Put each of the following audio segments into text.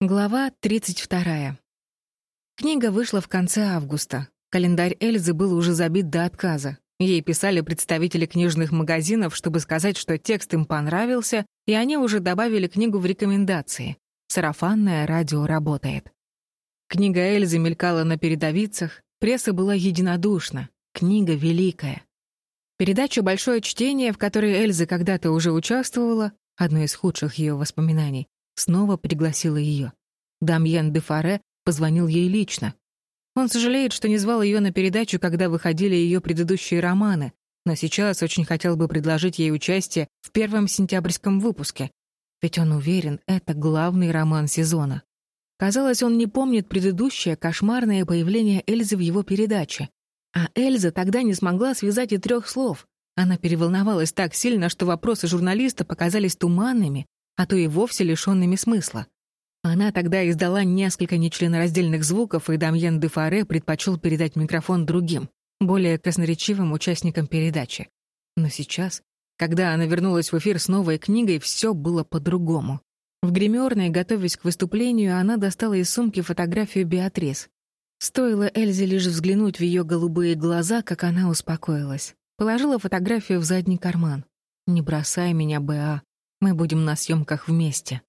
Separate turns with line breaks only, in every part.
Глава 32. Книга вышла в конце августа. Календарь Эльзы был уже забит до отказа. Ей писали представители книжных магазинов, чтобы сказать, что текст им понравился, и они уже добавили книгу в рекомендации. Сарафанное радио работает. Книга Эльзы мелькала на передовицах, пресса была единодушна. Книга великая. Передача «Большое чтение», в которой Эльза когда-то уже участвовала, одно из худших ее воспоминаний, снова пригласила ее. Дамьен де Фаре позвонил ей лично. Он сожалеет, что не звал ее на передачу, когда выходили ее предыдущие романы, но сейчас очень хотел бы предложить ей участие в первом сентябрьском выпуске, ведь он уверен, это главный роман сезона. Казалось, он не помнит предыдущее кошмарное появление Эльзы в его передаче. А Эльза тогда не смогла связать и трех слов. Она переволновалась так сильно, что вопросы журналиста показались туманными, а то и вовсе лишенными смысла. Она тогда издала несколько нечленораздельных звуков, и Дамьен де Фаре предпочел передать микрофон другим, более красноречивым участникам передачи. Но сейчас, когда она вернулась в эфир с новой книгой, все было по-другому. В гримерной, готовясь к выступлению, она достала из сумки фотографию Беатрис. Стоило Эльзе лишь взглянуть в ее голубые глаза, как она успокоилась. Положила фотографию в задний карман. «Не бросай меня, Беа. Мы будем на съемках вместе».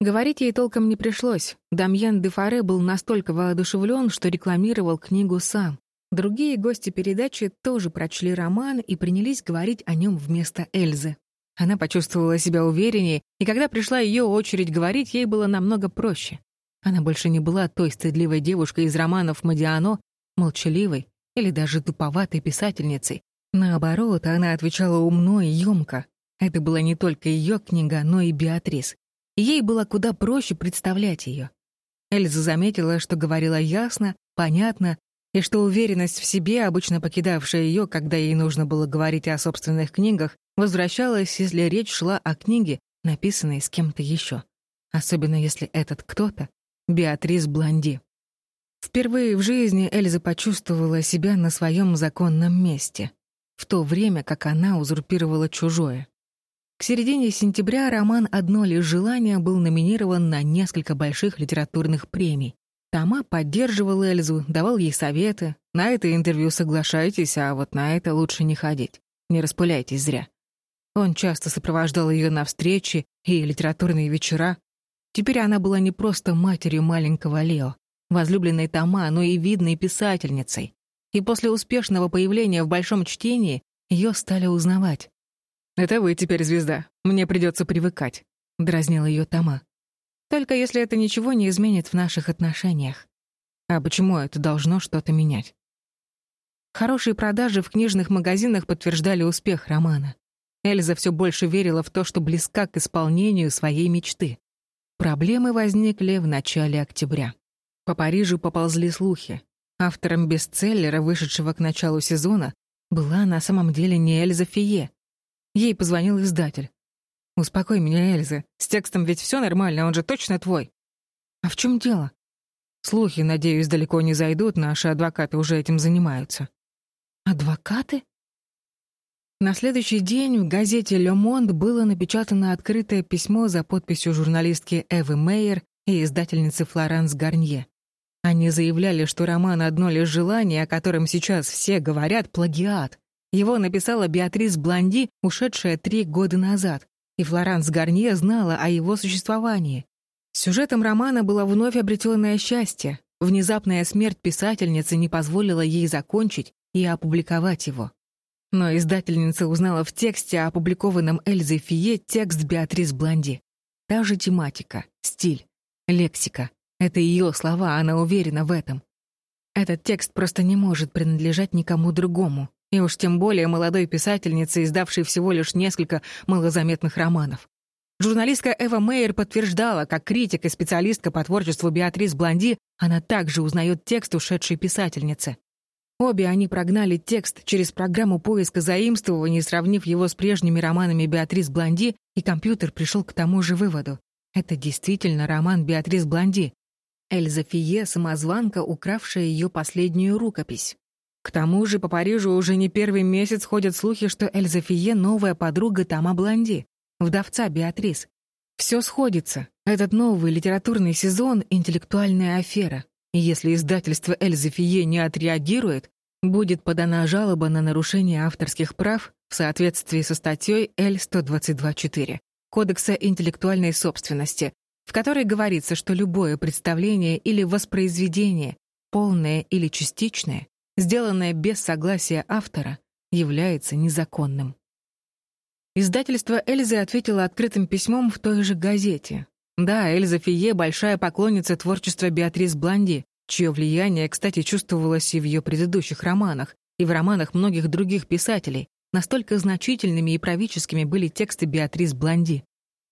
Говорить ей толком не пришлось. Дамьен де Фаре был настолько воодушевлен, что рекламировал книгу сам. Другие гости передачи тоже прочли роман и принялись говорить о нем вместо Эльзы. Она почувствовала себя увереннее, и когда пришла ее очередь говорить, ей было намного проще. Она больше не была той стыдливой девушкой из романов Мадиано, молчаливой или даже туповатой писательницей. Наоборот, она отвечала умно и ёмко, это была не только ее книга, но и Беатрис. Ей было куда проще представлять ее. Эльза заметила, что говорила ясно, понятно, и что уверенность в себе, обычно покидавшая ее, когда ей нужно было говорить о собственных книгах, возвращалась, если речь шла о книге, написанной с кем-то еще. Особенно если этот кто-то — Беатрис Блонди. Впервые в жизни Эльза почувствовала себя на своем законном месте, в то время как она узурпировала чужое. К середине сентября роман «Одно лишь желание» был номинирован на несколько больших литературных премий. Тома поддерживал Эльзу, давал ей советы. На это интервью соглашайтесь, а вот на это лучше не ходить. Не распыляйтесь зря. Он часто сопровождал ее на встречи и литературные вечера. Теперь она была не просто матерью маленького Лео, возлюбленной Тома, но и видной писательницей. И после успешного появления в большом чтении ее стали узнавать. «Это вы теперь звезда. Мне придется привыкать», — дразнил ее Тома. «Только если это ничего не изменит в наших отношениях. А почему это должно что-то менять?» Хорошие продажи в книжных магазинах подтверждали успех романа. Эльза все больше верила в то, что близка к исполнению своей мечты. Проблемы возникли в начале октября. По Парижу поползли слухи. Автором бестселлера, вышедшего к началу сезона, была на самом деле не Эльза Фие, Ей позвонил издатель. «Успокой меня, Эльза. С текстом ведь все нормально, он же точно твой». «А в чем дело?» «Слухи, надеюсь, далеко не зайдут, наши адвокаты уже этим занимаются». «Адвокаты?» На следующий день в газете «Ле Монд» было напечатано открытое письмо за подписью журналистки Эвы Мейер и издательницы Флоранс Гарнье. Они заявляли, что роман «Одно лишь желание», о котором сейчас все говорят, плагиат. Его написала Беатрис Блонди, ушедшая три года назад, и Флоранс Гарнье знала о его существовании. Сюжетом романа было вновь обретенное счастье. Внезапная смерть писательницы не позволила ей закончить и опубликовать его. Но издательница узнала в тексте, опубликованном Эльзой Фие, текст Беатрис Блонди. Та же тематика, стиль, лексика. Это ее слова, она уверена в этом. Этот текст просто не может принадлежать никому другому, и уж тем более молодой писательнице, издавшей всего лишь несколько малозаметных романов. Журналистка Эва Мейер подтверждала, как критик и специалистка по творчеству Беатрис Блонди, она также узнает текст ушедшей писательницы. Обе они прогнали текст через программу поиска заимствований, сравнив его с прежними романами Беатрис Блонди, и компьютер пришел к тому же выводу. Это действительно роман Беатрис Блонди. Эльза Фие — самозванка, укравшая ее последнюю рукопись. К тому же по Парижу уже не первый месяц ходят слухи, что Эльза Фие — новая подруга Тома Блонди, вдовца Беатрис. Все сходится. Этот новый литературный сезон — интеллектуальная афера. И если издательство Эльзы Фие не отреагирует, будет подана жалоба на нарушение авторских прав в соответствии со статьей Л-122.4 Кодекса интеллектуальной собственности, в которой говорится, что любое представление или воспроизведение, полное или частичное, сделанное без согласия автора, является незаконным. Издательство Эльзы ответило открытым письмом в той же газете. Да, Эльза Фие — большая поклонница творчества Беатрис Бланди, чье влияние, кстати, чувствовалось и в ее предыдущих романах, и в романах многих других писателей. Настолько значительными и правительскими были тексты Беатрис Бланди.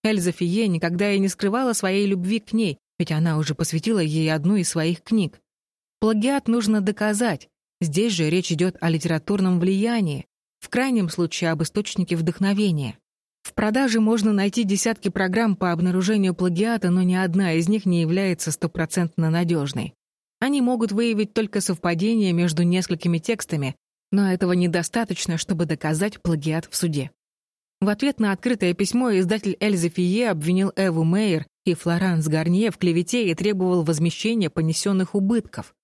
Эльза Фие никогда и не скрывала своей любви к ней, ведь она уже посвятила ей одну из своих книг. Плагиат нужно доказать. Здесь же речь идет о литературном влиянии, в крайнем случае об источнике вдохновения. В продаже можно найти десятки программ по обнаружению плагиата, но ни одна из них не является стопроцентно надежной. Они могут выявить только совпадение между несколькими текстами, но этого недостаточно, чтобы доказать плагиат в суде. В ответ на открытое письмо издатель Эльза Фие обвинил Эву Мейер и Флоранс Гарнье в клевете и требовал возмещения понесенных убытков.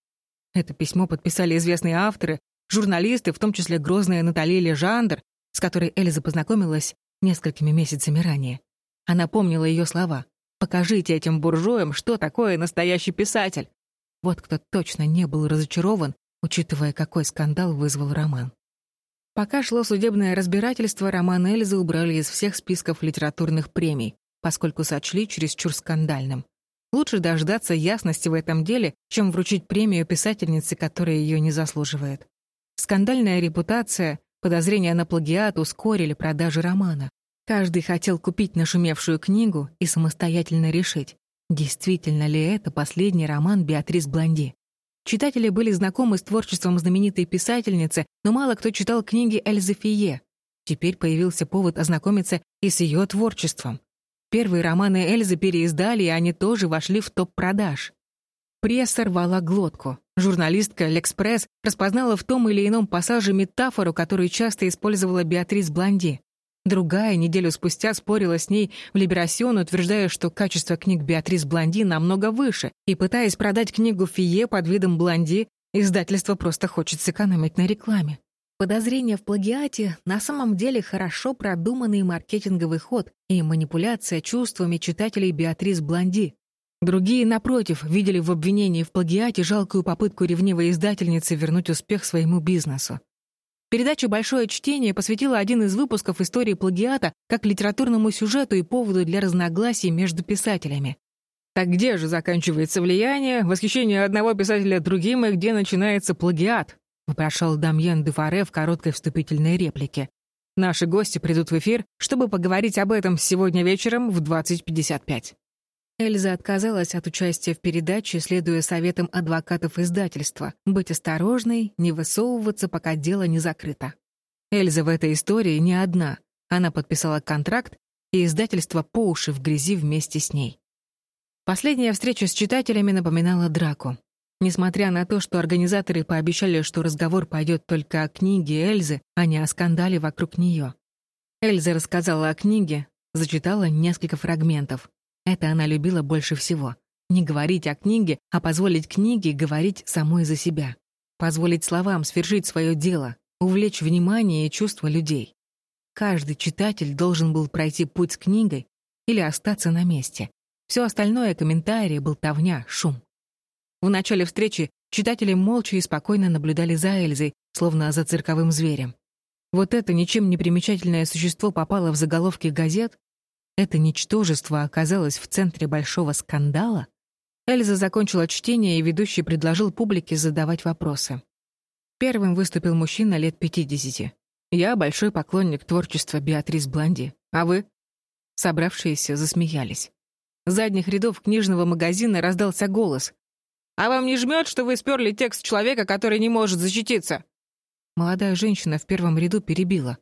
Это письмо подписали известные авторы, журналисты, в том числе грозная Натали Лежандр, с которой Эльза познакомилась несколькими месяцами ранее. Она помнила ее слова. «Покажите этим буржуям, что такое настоящий писатель». Вот кто точно не был разочарован, учитывая, какой скандал вызвал роман. Пока шло судебное разбирательство, роман Эльзы убрали из всех списков литературных премий, поскольку сочли чересчур скандальным. Лучше дождаться ясности в этом деле, чем вручить премию писательнице, которая ее не заслуживает. Скандальная репутация, подозрения на плагиат ускорили продажи романа. Каждый хотел купить нашумевшую книгу и самостоятельно решить, действительно ли это последний роман Беатрис Блонди. Читатели были знакомы с творчеством знаменитой писательницы, но мало кто читал книги Эльзы Фие. Теперь появился повод ознакомиться и с ее творчеством. Первые романы Эльзы переиздали, и они тоже вошли в топ продаж. Пресса рвала глотку. Журналистка «L'Express» распознала в том или ином пассаже метафору, которую часто использовала Беатрис Блонди. Другая неделю спустя спорила с ней в «Либерасьон», утверждая, что качество книг Беатрис Блонди намного выше, и пытаясь продать книгу Фие под видом Блонди, издательство просто хочет сэкономить на рекламе. Подозрение в плагиате на самом деле хорошо продуманный маркетинговый ход и манипуляция чувствами читателей Беатрис Блонди. Другие, напротив, видели в обвинении в плагиате жалкую попытку ревнивой издательницы вернуть успех своему бизнесу. Передача «Большое чтение» посвятила один из выпусков истории плагиата как литературному сюжету и поводу для разногласий между писателями. Так где же заканчивается влияние, восхищение одного писателя другим, и где начинается плагиат? Вопрошал Дамьен де Фаре в короткой вступительной реплике. Наши гости придут в эфир, чтобы поговорить об этом сегодня вечером в 20.55. Эльза отказалась от участия в передаче, следуя советам адвокатов издательства, быть осторожной, не высовываться, пока дело не закрыто. Эльза в этой истории не одна. Она подписала контракт, и издательство по уши в грязи вместе с ней. Последняя встреча с читателями напоминала драку. Несмотря на то, что организаторы пообещали, что разговор пойдет только о книге Эльзы, а не о скандале вокруг нее. Эльза рассказала о книге, зачитала несколько фрагментов. Это она любила больше всего. Не говорить о книге, а позволить книге говорить самой за себя. Позволить словам свершить свое дело, увлечь внимание и чувства людей. Каждый читатель должен был пройти путь с книгой или остаться на месте. Все остальное — комментарии, болтовня, шум. В начале встречи читатели молча и спокойно наблюдали за Эльзой, словно за цирковым зверем. Вот это ничем не примечательное существо попало в заголовки газет, это ничтожество оказалось в центре большого скандала? Эльза закончила чтение, и ведущий предложил публике задавать вопросы. Первым выступил мужчина лет 50. «Я большой поклонник творчества Беатрис Бланди. А вы?» Собравшиеся засмеялись. С задних рядов книжного магазина раздался голос. «А вам не жмет, что вы сперли текст человека, который не может защититься?» Молодая женщина в первом ряду перебила.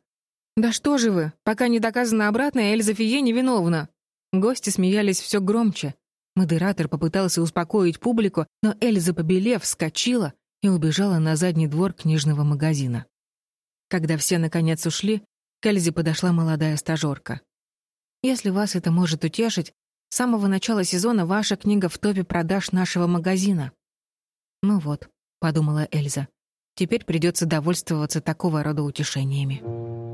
«Да что же вы! Пока не доказано обратное, Эльза Фие невиновна!» Гости смеялись все громче. Модератор попытался успокоить публику, но Эльза, побелев, вскочила и убежала на задний двор книжного магазина. Когда все наконец ушли, к Эльзе подошла молодая стажерка. Если вас это может утешить, с самого начала сезона ваша книга в топе продаж нашего магазина». «Ну вот», — подумала Эльза, — «теперь придется довольствоваться такого рода утешениями».